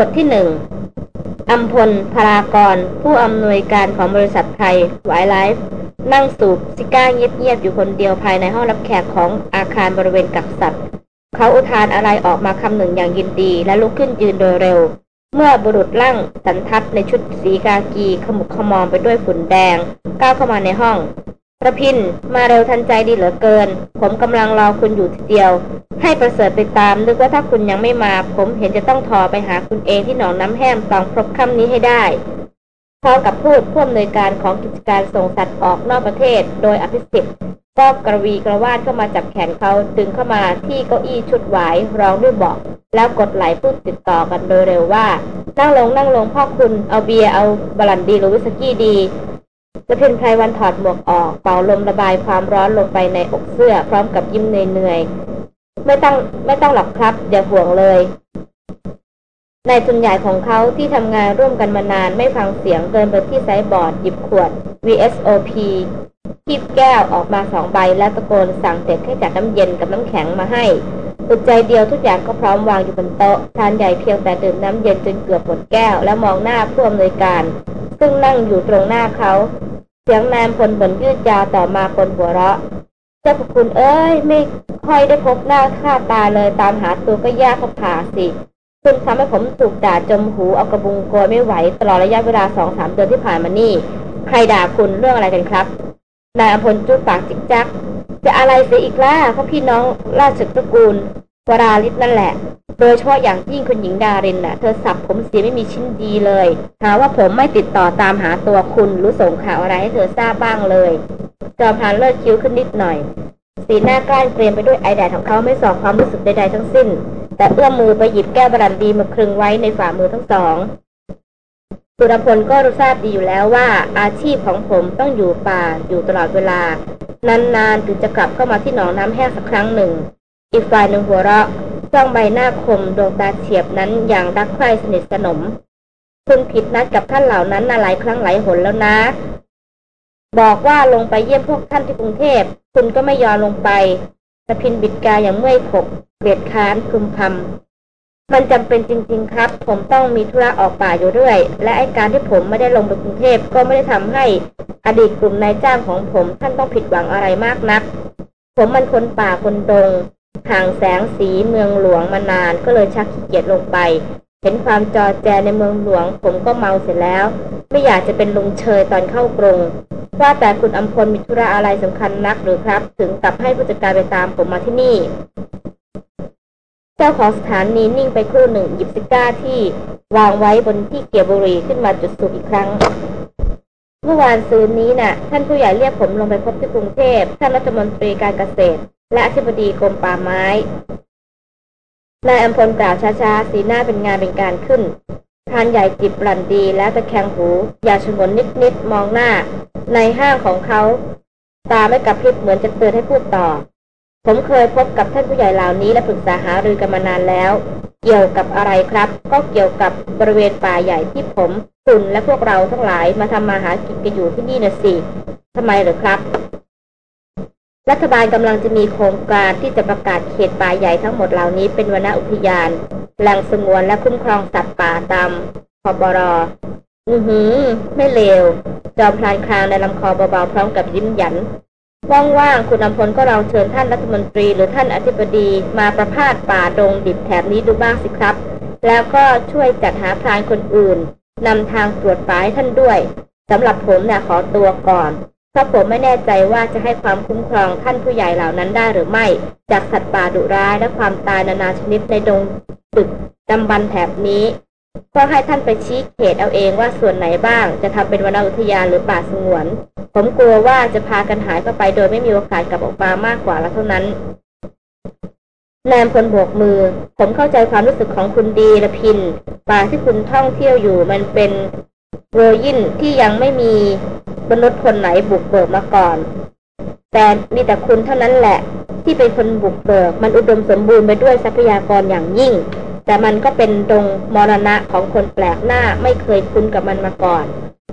บทที่หนึ่งอัมพลพารากร ผู้อำนวยการของบริษัทไทยไวไลฟ์นั่งสูบซิก้าเงียบๆอยู่คนเดียวภายในห้องรับแขกของอาคารบริเวณกักสัตว์ เขาอุทานอะไรออกมาคำหนึ่งอย่างยินดีและลุกขึ้นยืนโดยเร็ว เมื่อบุรุษร่างสันทัดในชุดสีกากีขมุกขมองไปด้วยฝุ่นแดง ก้าวเข้ามาในห้อง ระพินมาเร็วทันใจดีเหลือเกิน ผมกำลังรอคุณอยู่ทีเดียว ให้ประเสริฐไปตามนึกว่าถ้าคุณยังไม่มา ผมเห็นจะต้องทอไปหาคุณเองที่หนองน้ำแห้มตองครบค่ำนี้ให้ได้พอกับพูดผู้อำนวยการของกิจการส่งสัตว์ออกนอกประเทศ โดยอภิสิทธิ์ก็กระวีกระวาดเข้ามาจับแขนเขาดึงเข้ามาที่เก้าอี้ชุดหวายร้องด้วยบอก แล้วกดไหลพูดติดต่อกันโดยเร็วว่า นั่งลงนั่งลงพ่อคุณเอาเบียร์เอาบรันดีหรือวิสกี้ดี จะเพ็นไพรวันถอดหมวกออก เป่าลมระบายความร้อนลงไปในอกเสื้อ พร้อมกับยิ้มเหนื่อยๆ ไม่ต้องไม่ต้องหรอกครับ อย่าห่วงเลย นายทุนใหญ่ของเขาที่ทำงานร่วมกันมานานไม่ฟังเสียงเดินไปที่ไซบอร์ดหยิบขวด VSOP คีบแก้วออกมาสองใบแล้วตะโกนสั่งเด็กให้จัดน้ำเย็นกับน้ำแข็งมาให้อุดใจเดียวทุกอย่างก็พร้อมวางอยู่บนโต๊ะทานใหญ่เพียงแต่ดื่มน้ำเย็นจนเกือบหมดแก้ว แล้วมองหน้าผู้อำนวยการ ซึ่งนั่งอยู่ตรงหน้าเขา เสียงนายพลบนยืดยาวต่อมาคนหัวเราะเจ้าพคุณเอ้ย ไม่ค่อยได้พบหน้าค่าตาเลยตามหาตัวก็ยากเขาผ่าสิ คุณทำให้ผมถูกด่าจมหูเอากระบุงโกยไม่ไหว ตลอดระยะเวลาสองสามเดือนที่ผ่านมานี่ ใครด่าคุณเรื่องอะไรกันครับ นายอภพลจุดปากจิกจัก จะอะไรเสียอีกล่ะเพราพี่น้องราชตระกูลวราลิศนั่นแหละ โดยเฉพาะอย่างยิ่งคุณหญิงดารินน่ะ เธอสับผมเสียไม่มีชิ้นดีเลย หาว่าผมไม่ติดต่อตามหาตัวคุณหรือส่งข่าวอะไรให้เธอทราบบ้างเลยจอมพานเลิศคิ้วขึ้นนิดหน่อย สีหน้ากล้านเกรียมไปด้วยไอแดดของเขาไม่สอบความรู้สึกใดๆทั้งสิ้น แต่เอื้อมมือไปหยิบแก้วบรันดีมาคลึงไว้ในฝ่ามือทั้งสองสุรพลก็รู้ทราบดีอยู่แล้วว่า อาชีพของผมต้องอยู่ป่าอยู่ตลอดเวลา นานๆถึงจะกลับเข้ามาที่หนองน้ำแห้งสักครั้งหนึ่ง อีกฝ่ายหนึ่งหัวเราะจ้องใบหน้าคมดวงตาเฉียบนั้นอย่างรักใคร่สนิทสนม คุณผิดนัดกับท่านเหล่านั้นหลายครั้งหลายหนแล้วนะ บอกว่าลงไปเยี่ยมพวกท่านที่กรุงเทพ คุณก็ไม่ยอมลงไปตะพินบิดกาอย่างเมื่อยขบ เบียดค้านคุมคำมันจำเป็นจริง ๆ ครับ ผมต้องมีธุระออกป่าอยู่เรื่อย และไอการที่ผมไม่ได้ลงไปกรุงเทพก็ไม่ได้ทำให้อดีตกลุ่มนายจ้างของผมท่านต้องผิดหวังอะไรมากนัก ผมมันคนป่าคนดงห่างแสงสีเมืองหลวงมานานก็เลยชักขี้เกียจลงไป เห็นความจอแจในเมืองหลวง ผมก็เมาเสร็จแล้ว ไม่อยากจะเป็นลุงเชยตอนเข้ากรงว่าแต่คุณอัมพลมีธุระอะไรสำคัญนักหรือครับ ถึงกลับให้ผู้จัดการไปตามผมมาที่นี่ เจ้าของสถานีนิ่งไปครู่หนึ่ง หยิบซิก้าที่วางไว้บนที่เกียบบุหรี่ขึ้นมาจุดสูบอีกครั้ง เมื่อวานซืนนี้นะ่ะ ท่านผู้ใหญ่เรียกผมลงไปพบที่กรุงเทพ ท่านรัฐมนตรีการเกษตร และอธิบดีกรมป่าไม้ นายอัมพลกล่าวช้าๆ สีหน้าเป็นงานเป็นการขึ้นทานใหญ่จิบหลันดีแล้วตะแคงหู อย่าชงนนิดๆ มองหน้า ในห้างของเขา ตาไม่กระพริบเหมือนจะเตือนให้พูดต่อ ผมเคยพบกับท่านผู้ใหญ่เหล่านี้และปรึกษาหารือกันมานานแล้ว เกี่ยวกับอะไรครับ ก็เกี่ยวกับบริเวณป่าใหญ่ที่ผมคุณและพวกเราทั้งหลายมาทำมาหากินกันอยู่ที่นี่นะสิทำไมหรือครับ รัฐบาลกำลังจะมีโครงการที่จะประกาศเขตป่าใหญ่ทั้งหมดเหล่านี้เป็นวนอุทยาน แหล่งสงวนและคุ้มครองสัตว์ป่าตามพบรอือหือ ไม่เลว จอมพลานคลางในลำคอเบาๆพร้อมกับยิ้มหยัน ว่างๆคุณอำพลก็ลองเชิญท่านรัฐมนตรีหรือท่านอธิบดีมาประพาสป่าดงดิบแถบนี้ดูบ้างสิครับ แล้วก็ช่วยจัดหาพรานคนอื่นนำทางตรวจป่าให้ท่านด้วยสำหรับผมเนี่ยขอตัวก่อนเพราะผมไม่แน่ใจว่าจะให้ความคุ้มครองท่านผู้ใหญ่เหล่านั้นได้หรือไม่ จากสัตว์ป่าดุร้ายและความตายนานาชนิดในดงตึกดำบันแถบนี้ ก็ให้ท่านไปชี้เขตเอาเองว่าส่วนไหนบ้าง จะทำเป็นวนอุทยานหรือป่าสงวน ผมกลัวว่าจะพากันหายเข้าไปโดยไม่มีโอกาสกลับออกมามากกว่าแล้วเท่านั้นแนมพลบวกมือ ผมเข้าใจความรู้สึกของคุณดีละพิน ป่าที่คุณท่องเที่ยวอยู่มันเป็นโรยินที่ยังไม่มีมนุษย์คนไหนบุกเบิกมาก่อน แต่มีแต่คุณเท่านั้นแหละ ที่เป็นคนบุกเบิก มันอุดมสมบูรณ์ไปด้วยทรัพยากรอย่างยิ่ง แต่มันก็เป็นดงมรณะของคนแปลกหน้าไม่เคยคุ้นกับมันมาก่อน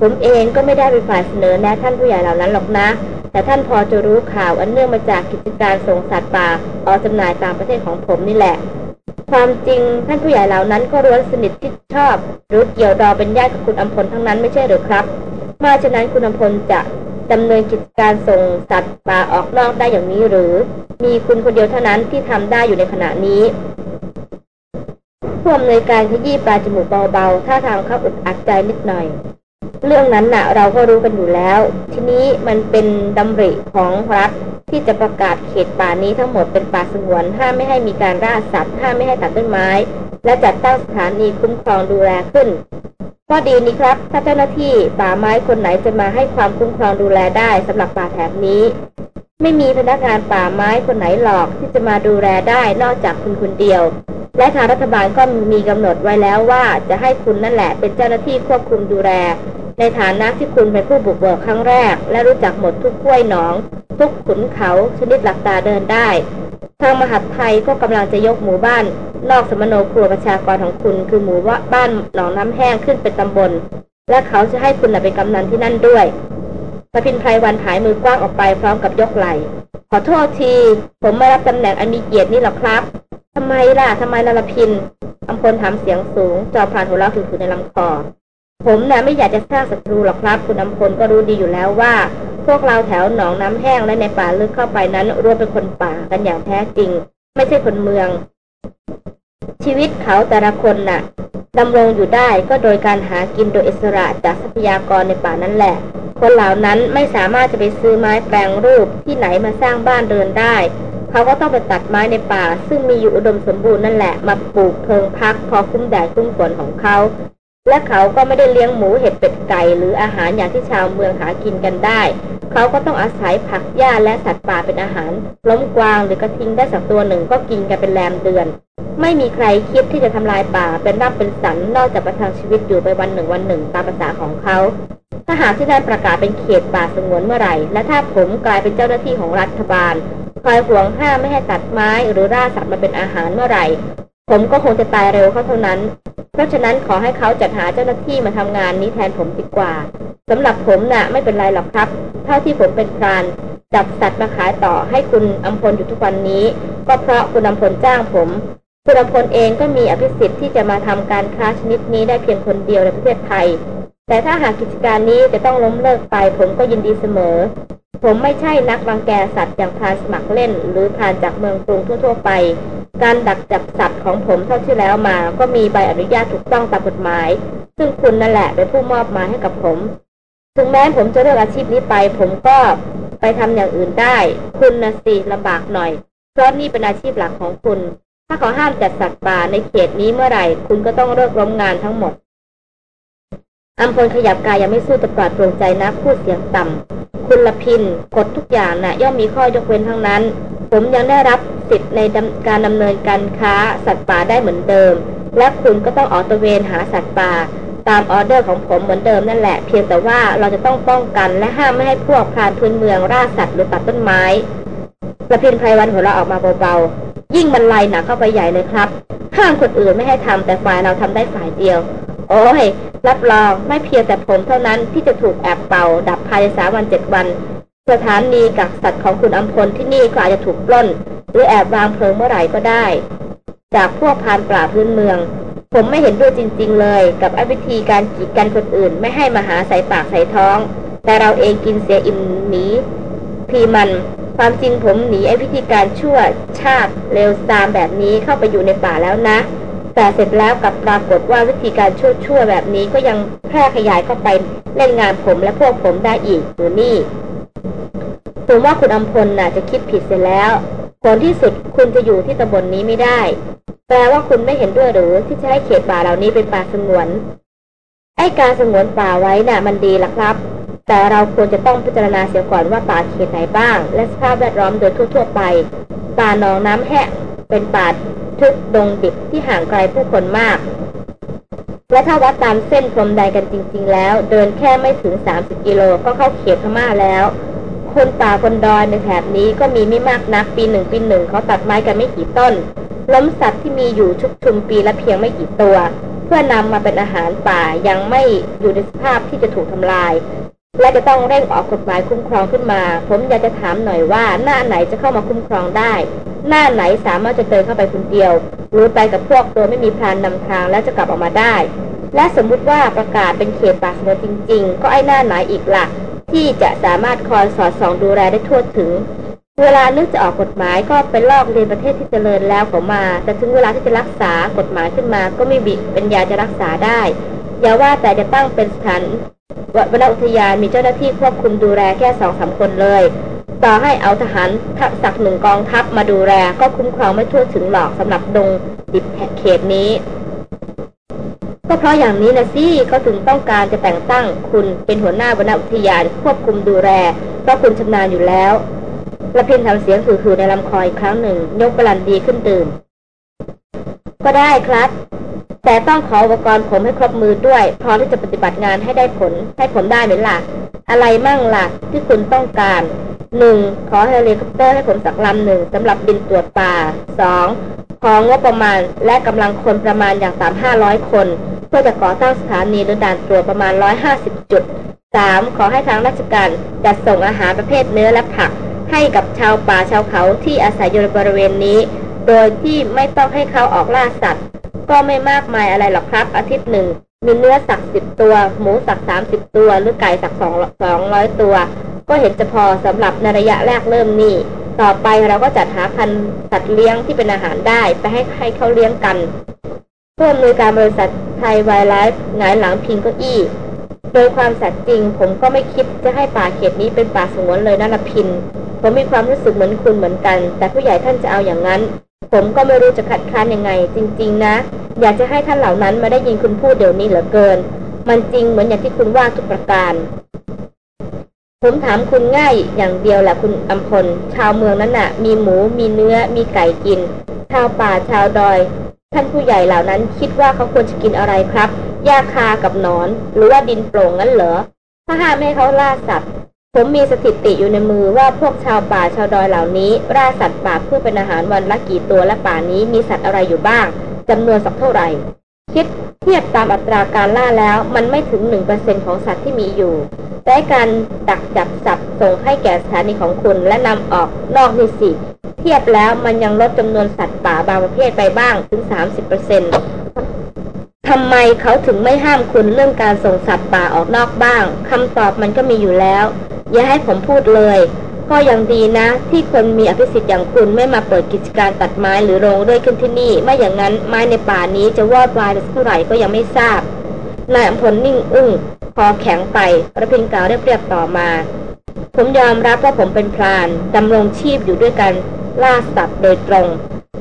ผมเองก็ไม่ได้เป็นฝ่ายเสนอแนะท่านผู้ใหญ่เหล่านั้นหรอกนะ แต่ท่านพอจะรู้ข่าวอันเนื่องมาจากกิจการส่งสัตว์ป่าออกจำหน่ายตามประเทศของผมนี่แหละ ความจริงท่านผู้ใหญ่เหล่านั้นก็ร้วนสนิทที่ชอบรือเกี่ยวดอเป็นญาติกับคุณอัมพลทั้งนั้นไม่ใช่หรือครับมาฉะนั้นคุณอัมพลจะดำเนินกิจการส่งสัตว์ป่าออกนอกได้อย่างนี้หรือ มีคุณคนเดียวเท่านั้นที่ทำได้อยู่ในขณะนี้ ผู้อำนวยการขยี้ปลาจมูกเบาๆท่าทางเขาอึดอัดใจนิดหน่อย เรื่องนั้นนะ่ะ เราก็รู้กันอยู่แล้ว ทีนี้มันเป็นดำริของรัฐที่จะประกาศเขตป่านี้ทั้งหมดเป็นป่าสงวน ห้ามไม่ให้มีการล่าสัตว์ ห้ามไม่ให้ตัดต้นไม้ และจัดตั้งสถานีคุ้มครองดูแลขึ้นก็ดีนี่ครับ ถ้าเจ้าหน้าที่ป่าไม้คนไหนจะมาให้ความคุ้มครองดูแลได้สำหรับป่าแถบนี้ ไม่มีพนักงานป่าไม้คนไหนหรอกที่จะมาดูแลได้นอกจากคุณคนเดียว และทางรัฐบาลก็มีกำหนดไว้แล้วว่าจะให้คุณนั่นแหละเป็นเจ้าหน้าที่ควบคุมดูแล ในฐานะที่คุณเป็นผู้บุกเบิกครั้งแรก และรู้จักหมดทุกห้วยหนอง ทุกขุนเขาชนิดหลักตาเดินได้ ทางมหาดไทยก็กำลังจะยกหมู่บ้าน นอกสมโนครัวประชากรของคุณ คือหมู่ว่าบ้านหนองน้ำแห้งขึ้นเป็นตำบล และเขาจะให้คุณเป็นกำนันที่นั่นด้วย ระพินไพรวันหายมือกว้างออกไปพร้อมกับยกไหลขอโทษที ผมไม่รับตำแหน่งอันมีเกียรตินี่หรอกครับทำไมล่ะทำไมล่ะละพินอำพลถามเสียงสูง จอผ่านหัวเราะถือในลำคอ ผมนะ่ะไม่อยากจะสร้างศัตรูหรอกครับ คุณอำพลก็รู้ดีอยู่แล้วว่า พวกเราแถวหนองน้ำแห้งและในป่าลึกเข้าไปนั้นรวมเป็นคนป่ากันอย่างแท้จริง ไม่ใช่คนเมือง ชีวิตเขาแต่ละคนน่ะดำรงอยู่ได้ก็โดยการหากินโดยอิสระจากทรัพยากรในป่านั่นแหละ คนเหล่านั้นไม่สามารถจะไปซื้อไม้แปลงรูปที่ไหนมาสร้างบ้านเดินได้ เขาก็ต้องไปตัดไม้ในป่า ซึ่งมีอยู่อุดมสมบูรณ์นั่นแหละ มาปลูกเพิงพักพอคุ้มแดดคุ้มฝนของเขา และเขาก็ไม่ได้เลี้ยงหมูเห็ดเป็ดไก่หรืออาหารอย่างที่ชาวเมืองหากินกันได้ เขาก็ต้องอาศัยผักหญ้าและสัตว์ป่าเป็นอาหาร ล้มกวางหรือกระทิงได้สักตัวหนึ่งก็กินกันเป็นแรมเดือน ไม่มีใครคิดที่จะทำลายป่าเป็นรับเป็นสันนอกจากประทังชีวิตอยู่ไปวันหนึ่งวันหนึ่งตามภาษาของเขา ถ้าหากที่ได้ประกาศเป็นเขตป่าสงวนเมื่อไหร่ และถ้าผมกลายเป็นเจ้าหน้าที่ของรัฐบาลคอยห่วงห้ามไม่ให้ตัดไม้หรือร่าสัตว์มาเป็นอาหารเมื่อไหร่ ผมก็คงจะตายเร็วเขาเท่านั้น เพราะฉะนั้นขอให้เขาจัดหาเจ้าหน้าที่มาทำงานนี้แทนผมดีกว่าสำหรับผมนะ่ะ ไม่เป็นไรหรอกครับ เท่าที่ผมเป็นพรานจับสัตว์มาขายต่อให้คุณอัมพลอยู่ทุกวันนี้ ก็เพราะคุณอัมพลจ้างผมคุณอัมพลเองก็มีอภิสิทธิ์ที่จะมาทำการค้าชนิดนี้ได้เพียงคนเดียวในประเทศไทย แต่ถ้าหากกิจการนี้จะต้องล้มเลิกไปผมก็ยินดีเสมอ ผมไม่ใช่นักรังแกสัตว์อย่างพานสมัครเล่น หรือพานจากเมืองกรุงทั่วๆไป การดักจับสัตว์ของผมเท่าที่แล้วมา ก็มีใบอนุญาตถูกต้องตามกฎหมาย ซึ่งคุณนั่นแหละเป็นผู้มอบมาให้กับผม ถึงแม้ผมจะเลือกอาชีพนี้ไป ผมก็ไปทำอย่างอื่นได้ คุณนะสิลำบากหน่อย เพราะนี่เป็นอาชีพหลักของคุณ ถ้าเขาห้ามจัดสัตว์ป่าในเขตนี้เมื่อไหร่ คุณก็ต้องเลิกล้มงานทั้งหมด อัมพลขยับกายยังไม่สู้จะปลอดโปร่งใจนะพูดเสียงต่ำคุณละพินกฎทุกอย่างนะ่ะ ย่อมมีข้อยกเว้นทั้งนั้น ผมยังได้รับสิทธิ์ในการดำเนินการค้าสัตว์ป่าได้เหมือนเดิม และคุณก็ต้องออกตะเวนหาสัตว์ป่า ตามออเดอร์ของผมเหมือนเดิมนั่นแหละ เพียงแต่ว่าเราจะต้องป้องกันและห้ามไม่ให้พวกพรานพื้นเมืองล่าสัตว์หรือตัดต้นไม้ประพินไพรวันหัวเราออกมาเบาๆยิ่งมันไล่หนักเข้าไปใหญ่เลยครับห้ามคนอื่นไม่ให้ทำแต่ฝ่ายเราทำได้ฝ่ายเดียว โอ้ย รับรองไม่เพียงแต่ผมเท่านั้นที่จะถูกแอบเป่า ดับภายในสามวันเจ็ดวัน สถานีกักสัตว์ของคุณอัมพลที่นี่ก็อาจจะถูกปล้น หรือแอบวางเพลิงเมื่อไหร่ก็ได้ จากพวกพานปราพื้นเมือง ผมไม่เห็นด้วยจริง ๆ เลย กับอวิธีการกีดกันคนอื่น ไม่ให้มาหาใส่ปากใส่ท้อง แต่เราเองกินเสียอิ่มหนีพีมันความจริงผมหนีไอ้วิธีการชั่วชาติเลวซามแบบนี้เข้าไปอยู่ในป่าแล้วนะ แต่เสร็จแล้วกับปรากฏว่าวิธีการชั่วๆแบบนี้ก็ยังแพร่ขยายเข้าไปเล่นงานผมและพวกผมได้อีกหรือนี่ผมว่าคุณอัมพลน่ะจะคิดผิดเสียแล้วผลที่สุดคุณจะอยู่ที่ตำบลนนี้ไม่ได้ แปลว่าคุณไม่เห็นด้วยหรือที่จะให้เขตป่าเหล่านี้เป็นป่าสงวน ไอ้การสงวนป่าไว้น่ะมันดีละครับ แต่เราควรจะต้องพิจารณาเสียก่อนว่าป่าเขตไหนบ้าง และสภาพแวดล้อมโดยทั่ว ๆ ไป ป่าหนองน้ำแห้งเป็นป่า ทึบดงดิบที่ห่างไกลผู้คนมาก และถ้าวัดตามเส้นพรมแดนกันจริง ๆ แล้ว เดินแค่ไม่ถึง 30 กิโลก็เข้าเขตพม่าแล้วคนป่าคนดอยในแถบนี้ก็มีไม่มากนักปีหนึ่งปีหนึ่งเขาตัดไม้กันไม่กี่ต้น ล้มสัตว์ที่มีอยู่ชุกชุมปีละเพียงไม่กี่ตัว เพื่อนำมาเป็นอาหารป่ายังไม่อยู่ในสภาพที่จะถูกทำลาย และจะต้องเร่งออกกฎหมายคุ้มครองขึ้นมา ผมอยากจะถามหน่อยว่า หน้าไหนจะเข้ามาคุ้มครองได้ หน้าไหนสามารถจะเดินเข้าไปคนเดียว หรือไปกับพวกโดยไม่มีพรานนำทางแล้วจะกลับออกมาได้ และสมมุติว่าประกาศเป็นเขตป่าสงวนจริง ๆ ก็ไอ้หน้าไหนอีกละ่ะ ที่จะสามารถคอยสอดส่องดูแลได้ทั่วถึง เวลานึกจะออกกฎหมายก็ไปลอกเรียนประเทศที่เจริญแล้วก็มา แต่ถึงเวลาที่จะรักษากฎหมายขึ้นมา ก็ไม่บิเป็นยาจะรักษาได้อย่าว่าแต่จะตั้งเป็นสถาน วนอุทยานมีเจ้าหน้าที่ควบคุมดูแลแค่สองสาคนเลย ต่อให้เอาทหารทัพสักหนึ่งกองทัพมาดูแลก็คุ้มครองไม่ทั่วถึงหรอกสำหรับดงดิบเขตนี้ ก็เพราะอย่างนี้นะสิก็ถึงต้องการจะแต่งตั้งคุณเป็นหัวหน้าวนอุทยานควบคุมดูแลเพราะคุณชำนาญอยู่แล้วรพินทร์ทำเสียงหึๆในลำคอครั้งหนึ่ง ยกบรั่นดีขึ้นดื่ม ก็ได้ครับ แต่ต้องขออุปกรณ์ผมให้ครบมือด้วย พร้อมที่จะปฏิบัติงานให้ได้ผล ให้ผลได้ไหมล่ะ อะไรมั่งล่ะที่คุณต้องการหนึ่งขอเฮลิคอปเตอร์ให้ผมสักลำหนึ่งสำหรับบินตรวจป่าสองของงบประมาณและกำลังคนประมาณอย่างต่ำห้าร้อยคน เพื่อจะก่อตั้งสถานีหรือด่านตรวจประมาณร้อยหาสิบจุดสามขอให้ทางราชการจัดส่งอาหารประเภทเนื้อและผัก ให้กับชาวป่าชาวเขาที่อาศัยอยู่ในบริเวณนี้ โดยที่ไม่ต้องให้เขาออกล่าสัตว์ ก็ไม่มากมายอะไรหรอกครับ อาทิตย์หนึ่งมีเนื้อสักสิบตัว หมูสักสามสิบตัว หรือไก่สักสองสองร้อยตัว ก็เห็นจะพอสำหรับในระยะแรกเริ่มนี่ ต่อไปเราก็จัดหาพันธุ์สัตว์เลี้ยงที่เป็นอาหารได้ไปให้ให้เขาเลี้ยงกันเพื่อมือการบริษัทไทยไวไลฟ์งายหลังพิงก็อี้ โดยความสัตย์จริง ผมก็ไม่คิดจะให้ป่าเขตนี้เป็นป่าสงวนเลยนะละพิน ผมมีความรู้สึกเหมือนคุณเหมือนกัน แต่ผู้ใหญ่ท่านจะเอาอย่างนั้น ผมก็ไม่รู้จะขัดค้านยังไง จริง ๆ นะ อยากจะให้ท่านเหล่านั้นมาได้ยินคุณพูดเดี๋ยวนี้เหลือเกิน มันจริงเหมือนอย่างที่คุณว่าทุกประการ ผมถามคุณง่ายอย่างเดียวแหละคุณอัมพล ชาวเมืองนั้นน่ะ มีหมู มีเนื้อ มีไก่กิน ชาวป่าชาวดอย ท่านผู้ใหญ่เหล่านั้นคิดว่าเขาควรจะกินอะไรครับหญ้าคากับนอน หรือว่าดินโปร่งนั้นเหรอถ้าห้ามให้เขาล่าสัตว์ ผมมีสถิติอยู่ในมือว่าพวกชาวป่าชาวดอยเหล่านี้ล่าสัตว์ป่าเพื่อเป็นอาหารวันละกี่ตัวและป่านี้มีสัตว์อะไรอยู่บ้างจำนวนสักเท่าไหร่ คิดเทียบตามอัตราการล่าแล้วมันไม่ถึงหนึ่งเปอร์เซ็นของสัตว์ที่มีอยู่แต่การดักจับสัตว์ส่งให้แก่สถานีของคุณและนำออกนอกนี่สิเทียบแล้วมันยังลดจำนวนสัตว์ป่าบางประเภทไปบ้างถึงสามสิบเปอร์เซ็นต์ทำไมเขาถึงไม่ห้ามคุณเรื่องการส่งสัตว์ป่าออกนอกบ้างคำตอบมันก็มีอยู่แล้ว อย่าให้ผมพูดเลยก็ยังดีนะ ที่คนมีอภิสิทธิ์อย่างคุณไม่มาเปิดกิจการตัดไม้หรือโรงเรื่อยขึ้นที่นี่ ไม่อย่างนั้นไม้ในป่านี้จะวอดวายเท่าไหร่ก็ยังไม่ทราบนายอำพลนิ่งอึ้งคอแข็งไประพินกล่าวเรียบๆต่อมา ผมยอมรับว่าผมเป็นพรานดำรงชีพอยู่ด้วยกันล่าสัตว์โดยตรง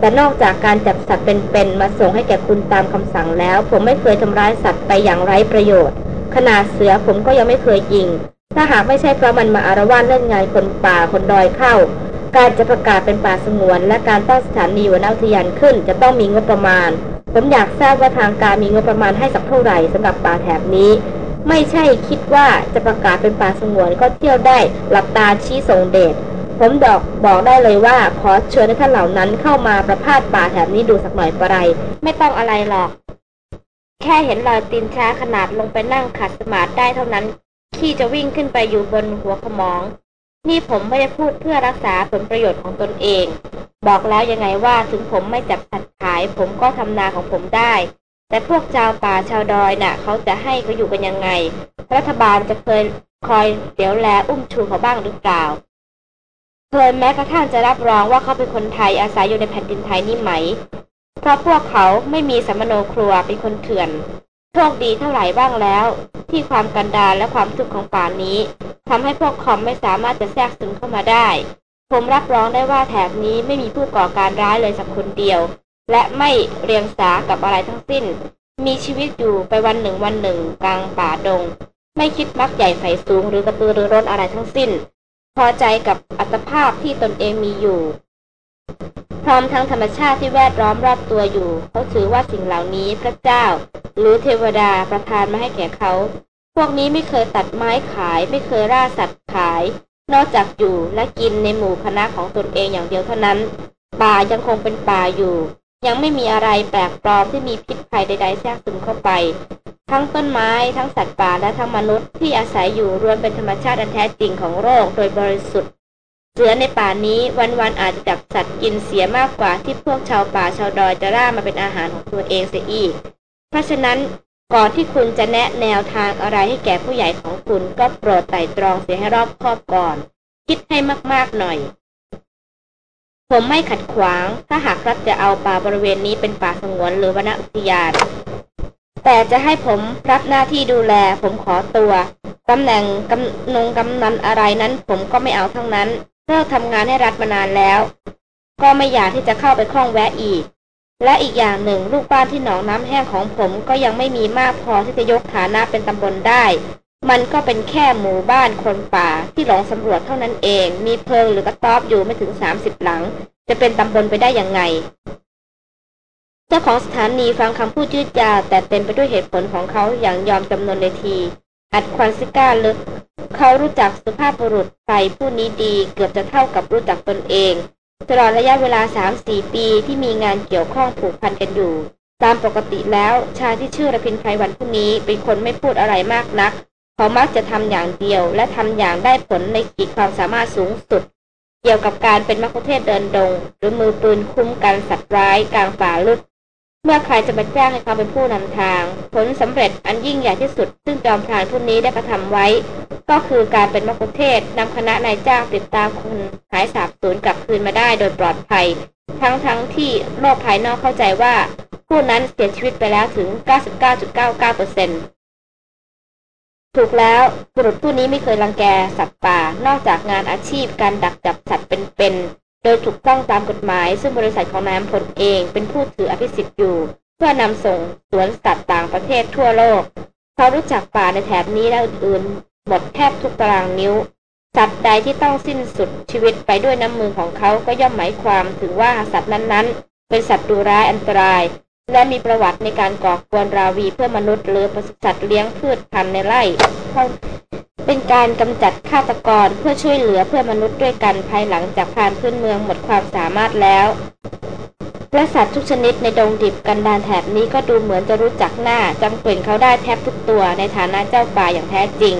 แต่นอกจากการจับสัตว์เป็นๆมาส่งให้แก่คุณตามคำสั่งแล้ว ผมไม่เคยทำร้ายสัตว์ไปอย่างไร้ประโยชน์ ขนาดเสือผมก็ยังไม่เคยยิง ถ้าหากไม่ใช่เพราะมันมาอารวาสเล่นงานคนป่าคนดอยเข้า การจะประกาศเป็นป่าสงวน และการตั้งสถานีวนอุทยานขึ้น จะต้องมีงบประมาณ ผมอยากทราบว่าทางการมีงบประมาณให้สักเท่าไหร่สำหรับป่าแถบนี้ ไม่ใช่คิดว่าจะประกาศเป็นป่าสงวนก็เที่ยวได้หลับตาชี้ทรงเดชผมดอกบอกได้เลยว่าขอเชิญท่านเหล่านั้นเข้ามาประพาสป่าแถบนี้ดูสักหน่อยปะไร ไม่ต้องอะไรหรอก แค่เห็นรอยตีนช้าขนาดลงไปนั่งขัดสมาธิได้เท่านั้น ขี้จะวิ่งขึ้นไปอยู่บนหัวขมอง นี่ผมไม่ได้พูดเพื่อรักษาผลประโยชน์ของตนเอง บอกแล้วยังไงว่าถึงผมไม่จับสัตว์ขาย ผมก็ทำนาของผมได้ แต่พวกชาวป่าชาวดอยนะ่ะ เขาจะให้เขาอยู่กันยังไง รัฐบาลจะเคยคอยเดี๋ยวแลอุ้มชูเขาบ้างหรือเปล่าเคยแม้กระทั่งจะรับรองว่าเขาเป็นคนไทยอาศัยอยู่ในแผ่นดินไทยนี่ไหม เพราะพวกเขาไม่มีสมโนครัวเป็นคนเถื่อน โชคดีเท่าไหร่บ้างแล้ว ที่ความกันดารและความทุขของป่านี้ทำให้พวกคอมไม่สามารถจะแทรกซึมเข้ามาได้ ผมรับรองได้ว่าแถบนี้ไม่มีผู้ก่อการร้ายเลยสักคนเดียว และไม่เรียงสากับอะไรทั้งสิ้น มีชีวิตอยู่ไปวันหนึ่งวันหนึ่งกลางป่าดง ไม่คิดมักใหญ่ไฟสูงหรือกระตือรือร้นอะไรทั้งสิ้น พอใจกับอัตภาพที่ตนเองมีอยู่ พร้อมทั้งธรรมชาติที่แวดล้อมรอบตัวอยู่ เขาถือว่าสิ่งเหล่านี้พระเจ้า หรือเทวดาประทานมาให้แก่เขา พวกนี้ไม่เคยตัดไม้ขาย ไม่เคยล่าสัตว์ขาย นอกจากอยู่และกินในหมู่คณะของตนเองอย่างเดียวเท่านั้น ป่ายังคงเป็นป่าอยู่ ยังไม่มีอะไรแปลกปลอมที่มีพิษภัยใดๆแทรกซึมเข้าไป ทั้งต้นไม้ทั้งสัตว์ป่าและทั้งมนุษย์ที่อาศัยอยู่รวมเป็นธรรมชาติอันแท้จริงของโลกโดยบริสุทธิ์ เสือในป่านี้วันๆอาจจะจับสัตว์กินเสียมากกว่าที่พวกชาวป่าชาวดอยจะร่ามาเป็นอาหารของตัวเองเสียอีก เพราะฉะนั้นก่อนที่คุณจะแนะแนวทางอะไรให้แก่ผู้ใหญ่ของคุณก็โปรดไต่ตรองเสียให้รอบคอบก่อน คิดให้มากๆหน่อย ผมไม่ขัดขวาง ถ้าหากรัฐจะเอาป่าบริเวณนี้เป็นป่าสงวนหรือวนอุทยาน แต่จะให้ผมรับหน้าที่ดูแล ผมขอตัวตำแหน่งกำนงกำนันอะไรนั้น ผมก็ไม่เอาทั้งนั้น เลิกทำงานให้รัฐมานานแล้ว ก็ไม่อยากที่จะเข้าไปคล้องแวะอีก และอีกอย่างหนึ่งลูกบ้านที่หนองน้ำแห้งของผมก็ยังไม่มีมากพอที่จะยกฐานะเป็นตำบลได้ มันก็เป็นแค่หมู่บ้านคนป่าที่หลงสำรวจเท่านั้นเอง มีเพิงหรือกระต๊อบอยู่ไม่ถึงสามสิบหลัง จะเป็นตำบลไปได้ยังไง เจ้าของสถานีฟังคำพูดยืดยาวแต่เต็มไปด้วยเหตุผลของเขาอย่างยอมจำนวนในที อัดควันซิก้าลึก เขารู้จักสุภาพบุรุษไทยผู้นี้ดีเกือบจะเท่ากับรู้จักตนเอง ตลอดระยะเวลาสามสี่ปีที่มีงานเกี่ยวข้องผูกพันกันอยู่ ตามปกติแล้วชายที่ชื่อระพินไพรวันผู้นี้เป็นคนไม่พูดอะไรมากนัก เขามักจะทำอย่างเดียวและทำอย่างได้ผลในขีดความสามารถสูงสุด เกี่ยวกับการเป็นมัคคุเทศเดินดง หรือมือปืนคุ้มกันสัตว์ร้ายกลางป่าลึก เมื่อใครจะมาแจ้งให้เขาเป็นผู้นำทาง ผลสำเร็จอันยิ่งใหญ่ที่สุด ซึ่งจอมพรานผู้นี้ได้กระทำไว้ ก็คือการเป็นมกุเทศนำคณะนายจ้างติดตามคนหายสาบสูญกลับคืนมาได้โดยปลอดภัย ทั้งทั้งที่โลกภายนอกเข้าใจว่า ผู้นั้นเสียชีวิตไปแล้วถึง 99.99%ถูกแล้วบุรุษผู้นี้ไม่เคยรังแกสัตว์ป่า นอกจากงานอาชีพการดักจับสัตว์เป็น โดยถูกต้องตามกฎหมาย ซึ่งบริษัทของนายพลเองเป็นผู้ถืออภิสิทธิ์อยู่ เพื่อนำส่งสวนสัตว์ต่างประเทศทั่วโลก เขารู้จักป่าในแถบนี้และอื่นๆหมดแทบทุกตารางนิ้ว สัตว์ใดที่ต้องสิ้นสุดชีวิตไปด้วยน้ำมือของเขาก็ย่อมหมายความถึงว่าสัตว์นั้นๆ เป็นสัตว์ดุร้ายอันตราย และมีประวัติในการก่อกวนราวีเพื่อมนุษย์หรือปศุสัตว์เลี้ยงพืชพันธุ์ในไร่ เป็นการกำจัดฆาตกรเพื่อช่วยเหลือเพื่อมนุษย์ด้วยกันภายหลังจากพานพื้นเมืองหมดความสามารถแล้วและสัตว์ทุกชนิดในดงดิบกันดานแถบนี้ก็ดูเหมือนจะรู้จักหน้าจำกลิ่นเขาได้แทบทุกตัวในฐานะเจ้าป่าอย่างแท้จริง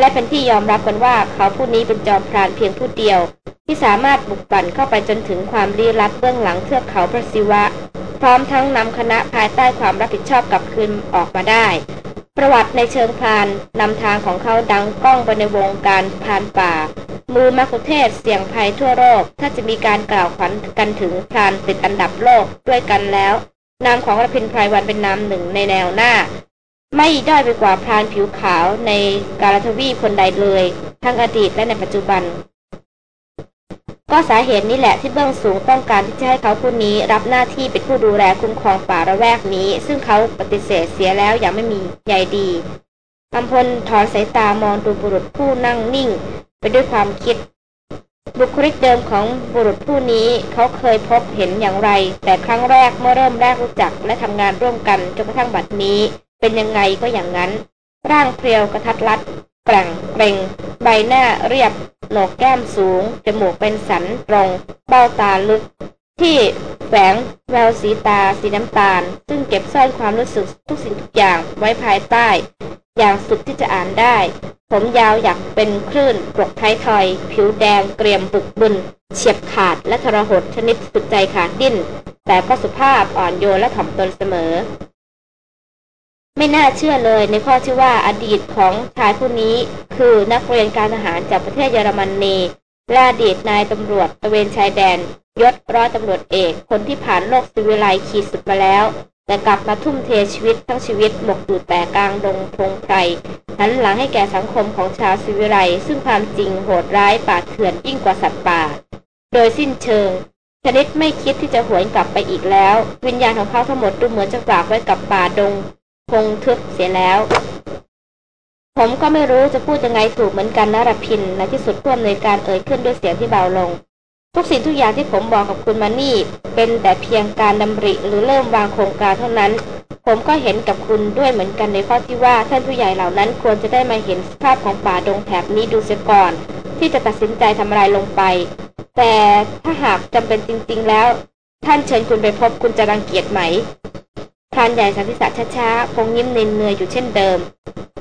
และเป็นที่ยอมรับกันว่าเขาผู้นี้เป็นจอมพรานเพียงผู้เดียว ที่สามารถบุกปั่นเข้าไปจนถึงความลี้ลับเบื้องหลังเทือกเขาพระศิวะ พร้อมทั้งนำคณะภายใต้ความรับผิดชอบกลับคืนออกมาได้ ประวัติในเชิงพานนำทางของเขาดังก้องไปในวงการพานป่า มือมัคุเทศเสี่ยงภัยทั่วโลกถ้าจะมีการกล่าวขวัญกันถึงพานติดอันดับโลกด้วยกันแล้วนามของรพินไพรวันเป็นนามหนึ่งในแนวหน้า ไม่ด้อยไปกว่าพรานผิวขาวในกาลทวีคนใดเลย ทั้งอดีตและในปัจจุบัน ก็สาเหตุนี้แหละที่เบื้องสูงต้องการที่จะให้เขาผู้นี้รับหน้าที่เป็นผู้ดูแลคุ้มครองป่าระแวกนี้ ซึ่งเขาปฏิเสธเสียแล้วอย่างไม่มีใยดีอัมพลถอนสายตามองดูบุรุษผู้นั่งนิ่ง ไปด้วยความคิด บุคลิกเดิมของบุรุษผู้นี้เขาเคยพบเห็นอย่างไร แต่ครั้งแรกเมื่อเริ่มแรกรู้จักและทำงานร่วมกันจนกระทั่งบัดนี้ เป็นยังไงก็อย่างนั้น ร่างเพรียวกระทัดรัด แกร่งเกรงใบหน้าเรียบ หนกแก้มสูง จมูกเป็นสันตรง เบ้าตาลึก ที่แฝงแววสีตาสีน้ำตาล ซึ่งเก็บซ่อนความรู้สึกทุกสิ่งทุกอย่างไว้ภายใต้ อย่างสุดที่จะอ่านได้ ผมยาวอยากเป็นคลื่นปลกท้ายทอย ผิวแดงเกรียมบึกบึน เฉียบขาดและทรหดชนิดสุดใจขาดดิ้น แต่ก็สุภาพอ่อนโยนและถ่อมตนเสมอ ไม่น่าเชื่อเลยในข้อที่ว่าอดีตของชายผู้นี้ คือนักเรียนการทหารจากประเทศเยอรมนนีและอดีตนายตำรวจตะเวนชายแดน ยศร้อยตำรวจเอก คนที่ผ่านโลกสิวิไลขีดสุดมาแล้ว แต่กลับมาทุ่มเทชีวิตทั้งชีวิตหมกอยู่แต่กลางดงพงไพรหันหลังให้แก่สังคมของชาวสิวิไลซึ่งความจริงโหดร้ายป่าเถื่อนยิ่งกว่าสัตว์ป่า โดยสิ้นเชิงชนิดไม่คิดที่จะหวนกลับไปอีกแล้ว วิญญาณของเขาทั้งหมดดูเหมือนจะฝากไว้กับป่าดง คงทึบเสียแล้ว ผมก็ไม่รู้จะพูดยังไงถูกเหมือนกันนะรพินในที่สุดพ่วมในการเอ่ยขึ้นด้วยเสียงที่เบาลง ทุกสิ่งทุกอย่างที่ผมบอกกับคุณมานี่ เป็นแต่เพียงการดำริหรือเริ่มวางโครงการเท่านั้น ผมก็เห็นกับคุณด้วยเหมือนกันในข้อที่ว่าท่านผู้ใหญ่เหล่านั้นควรจะได้มาเห็นสภาพของป่าดงแถบนี้ดูเสียก่อน ที่จะตัดสินใจทำอะไรลงไป แต่ถ้าหากจำเป็นจริง ๆ แล้ว ท่านเชิญคุณไปพบคุณจะรังเกียจไหม พรานใหญ่สันติษะช้าๆคงยิ้มเนื่อยอยู่เช่นเดิม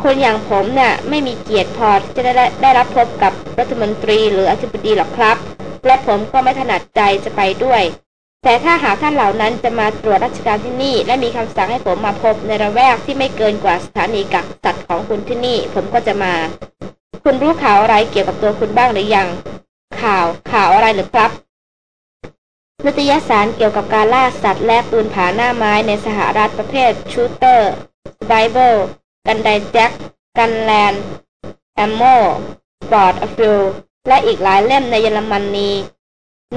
คนอย่างผมเนะ่ะไม่มีเกียรติพอที่จะได้ได้รับพบกับรัฐมนตรีหรืออธิบดีหรอกครับ และผมก็ไม่ถนัดใจจะไปด้วย แต่ถ้าหากท่านเหล่านั้นจะมาตรวจราชการที่นี่ และมีคำสั่งให้ผมมาพบในละแวกที่ไม่เกินกว่าสถานีกักสัตว์ของคุณที่นี่ ผมก็จะมา คุณรู้ข่าวอะไรเกี่ยวกับตัวคุณบ้างหรือยัง ข่าวข่าวอะไรหรือครับ นิตยสารเกี่ยวกับการล่าสัตว์และปืนผาหน้าไม้ในสหรัฐประเภท Shooter's Bible Gun Digest Guns and Ammo บอร์ดอฟิลและอีกหลายเล่มในเยอรมนี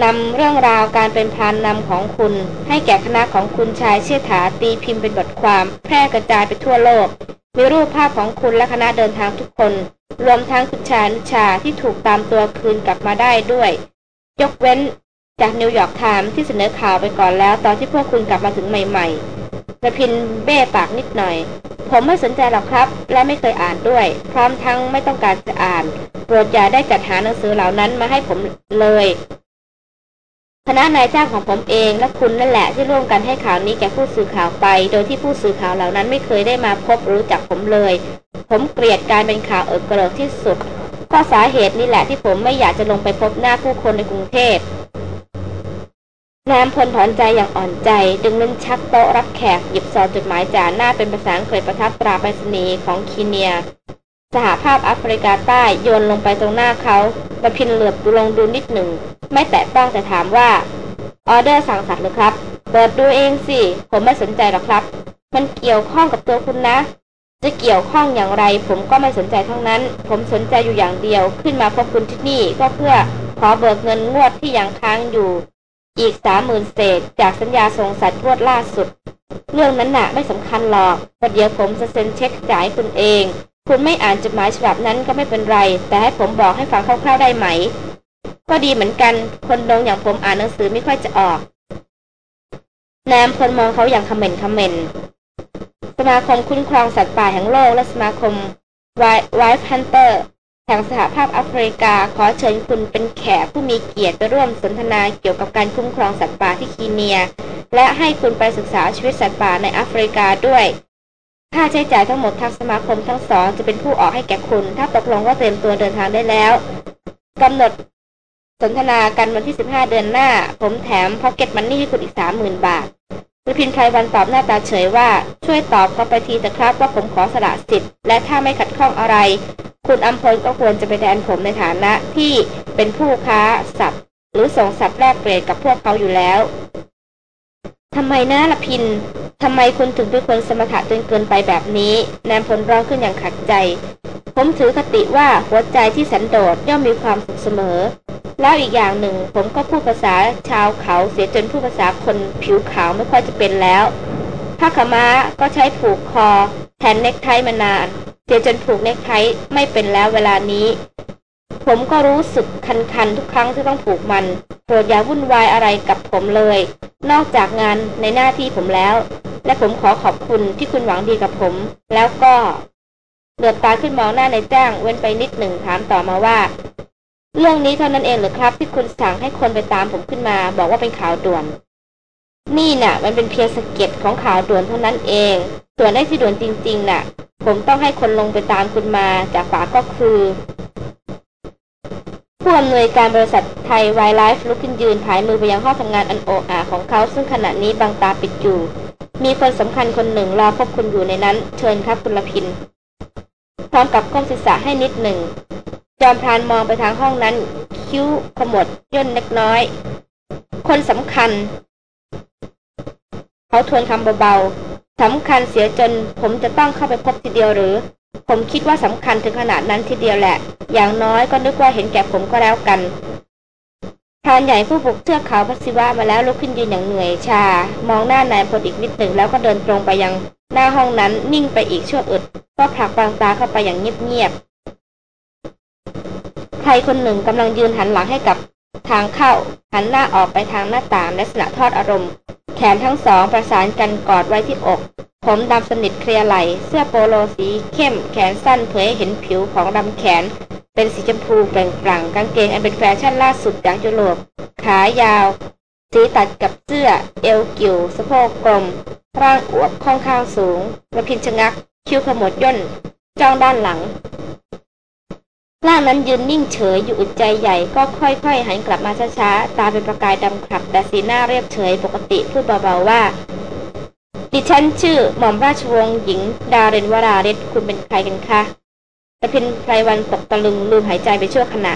นำเรื่องราวการเป็นพรานนำของคุณ ให้แก่คณะของคุณชายเชี่ยถาตีพิมพ์เป็นบทความแพร่กระจายไปทั่วโลก มีรูปภาพของคุณและคณะเดินทางทุกคน รวมทั้งคุณชายอนุชาที่ถูกตามตัวคืนกลับมาได้ด้วย ยกเว้น จาก New York Times ที่เสนอข่าวไปก่อนแล้วตอนที่พวกคุณกลับมาถึงใหม่ๆรพินทร์เบ้ปากนิดหน่อย ผมไม่สนใจหรอกครับ และไม่เคยอ่านด้วย พร้อมทั้งไม่ต้องการจะอ่าน โปรดอย่าได้จัดหาหนังสือเหล่านั้นมาให้ผมเลย คณะนายจ้างของผมเองและคุณนั่นแหละที่ร่วมกันให้ข่าวนี้แก่ผู้สื่อข่าวไป โดยที่ผู้สื่อข่าวเหล่านั้นไม่เคยได้มาพบรู้จักผมเลย ผมเกลียดการเป็นข่าวเอิกเกริกที่สุดก็สาเหตุนี้แหละที่ผมไม่อยากจะลงไปพบหน้าผู้คนในกรุงเทพ นามพลถอนใจอย่างอ่อนใจ ดึงลิ้นชักโต๊ะรับแขก หยิบซองจดหมายจากหน้าเป็นภาษาอังกฤษประทับตราไปรษณีย์ของคีเนีย สหภาพแอฟริกาใต้โยนลงไปตรงหน้าเขาประพินเหลือบดูลงดูนิดหนึ่ง ไม่แตะต้องแต่ถามว่า ออเดอร์สั่งสัตว์หรือครับ เปิดดูเองสิ ผมไม่สนใจหรอกครับ มันเกี่ยวข้องกับตัวคุณนะ จะเกี่ยวข้องอย่างไร ผมก็ไม่สนใจทั้งนั้น ผมสนใจอยู่อย่างเดียว ขึ้นมาพบคุณที่นี่ก็เพื่อขอเบิกเงินงวดที่ยังค้างอยู่ อีกสามหมื่นเศษจากสัญญาส่งสัตว์รวดล่าสุด เรื่องนั้นหนะไม่สำคัญหรอกประเดี๋ยวผมจะเซ็นเช็คจ่ายคุณเอง คุณไม่อ่านจดหมายฉบับนั้นก็ไม่เป็นไร แต่ให้ผมบอกให้ฟังคร่าวๆได้ไหม ก็ดีเหมือนกัน คนดงอย่างผมอ่านหนังสือไม่ค่อยจะออกแนมคนมองเขาอย่างคอมเมนต์คอมเมนต์สมาคมคุ้มครองสัตว์ป่าแห่งโลกและสมาคมWhite Hunter แห่งสหภาพแอฟริกาขอเชิญคุณเป็นแขกผู้มีเกียรติไปร่วมสนทนาเกี่ยวกับการคุ้มครองสัตว์ป่าที่คีเนีย และให้คุณไปศึกษาชีวิตสัตว์ป่าในแอฟริกาด้วย ค่าใช้จ่ายทั้งหมดทางสมาคมทั้งสองจะเป็นผู้ออกให้แก่คุณ ถ้าตกลงว่าเตรียมตัวเดินทางได้แล้วกำหนดสนทนากันวันที่ 15 เดือนหน้า ผมแถม pocket money ให้คุณอีก 30,000 บาท รพินไพรวันตอบหน้าตาเฉยว่าช่วยตอบก็ไปทีเถอะครับว่าผมขอสละสิทธิ์และถ้าไม่ขัดข้องอะไร คุณอัมพลก็ควรจะไปแทนผมในฐานะที่เป็นผู้ค้าสัตว์หรือส่งสัตว์แลกเปลี่ยนกับพวกเขาอยู่แล้วทำไมนะละพินทำไมคุณถึงเป็นคนสมถะจนเกินไปแบบนี้แนมพลร้องขึ้นอย่างขัดใจ ผมถือคติว่าหัวใจที่สันโดษย่อมมีความสุขเสมอ แล้วอีกอย่างหนึ่ง ผมก็พูดภาษาชาวเขาเสียจนพูดภาษาคนผิวขาวไม่ค่อยจะเป็นแล้วผ้าขม้าก็ใช้ผูกคอ แทนเน็กไทมานานเจียจนผูกเนคไทไม่เป็นแล้วเวลานี้ ผมก็รู้สึกคันๆทุกครั้งที่ต้องผูกมันโปรดอย่าวุ่นวายอะไรกับผมเลย นอกจากงานในหน้าที่ผมแล้ว และผมขอขอบคุณที่คุณหวังดีกับผม แล้วก็เหลือบตาขึ้นมองหน้าในจ้างเว้นไปนิดหนึ่งถามต่อมาว่า เรื่องนี้เท่านั้นเองหรือครับ ที่คุณสั่งให้คนไปตามผมขึ้นมา บอกว่าเป็นข่าวด่วน นี่น่ะ มันเป็นเพียงสเก็ตของข่าวด่วนเท่านั้นเอง ส่วนไอ้ที่ด่วนจริง ๆน่ะ ผมต้องให้คนลงไปตามคุณมาจากฝาก็คือ ผู้อำนวยการบริษัทไทยไวไลฟ์ลุกขึ้นยืนผายมือไปยังห้องทำงานอันโออาของเขาซึ่งขณะนี้บางตาปิดอยู่ มีคนสำคัญคนหนึ่งรอพบคุณอยู่ในนั้น เชิญครับคุณละพินพร้อมกับก้มศีรษะให้นิดหนึ่ง จอมพรานมองไปทางห้องนั้น คิ้วขมวดย่นเล็กน้อย คนสำคัญ เขาทวนคำเบาๆสำคัญเสียจนผมจะต้องเข้าไปพบทีเดียวหรือ ผมคิดว่าสำคัญถึงขนาดนั้นทีเดียวแหละ อย่างน้อยก็นึกว่าเห็นแก่ผมก็แล้วกันพรานใหญ่ผู้บุกเทือกเขาพัสิวะมาแล้วลุกขึ้นยืนอย่างเหนื่อยชา มองหน้านายพลอีกนิดหนึ่งแล้วก็เดินตรงไปยังหน้าห้องนั้นนิ่งไปอีกชั่วอึดก็ผลักบางตาเข้าไปอย่างเงียบ ๆใครคนหนึ่งกำลังยืนหันหลังให้กับทางเข้า หันหน้าออกไปทางหน้าต่างลักษณะทอดอารมณ์ แขนทั้งสองประสานกันกอดไว้ที่อก ผมดำสนิทเคลียไหล เสื้อโปโลสีเข้ม แขนสั้นเผยเห็นผิวของดำแขน เป็นสีชมพูแปล่งปลั่งกางเกงอันเป็นแฟชั่นล่าสุดจากยุโรปขายาว สีตัดกับเสื้อ เอวกิวสะโพกกลม ร่างอวบค่อนข้างสูงระพินชะงัก คิ้วขมวดย่นจ้องด้านหลัง ร่างนั้นยืนนิ่งเฉยอยู่อึดใจใหญ่ก็ค่อยๆหันกลับมาช้าๆ ตาเป็นประกายดำขับแต่สีหน้าเรียบเฉยปกติพูดเบาๆว่า ดิฉันชื่อหม่อมราชวงศ์หญิง ดาเรนวราเรศคุณเป็นใครกันคะระพินไพรวันตกตะลึงลืมหายใจไปชั่วขณะ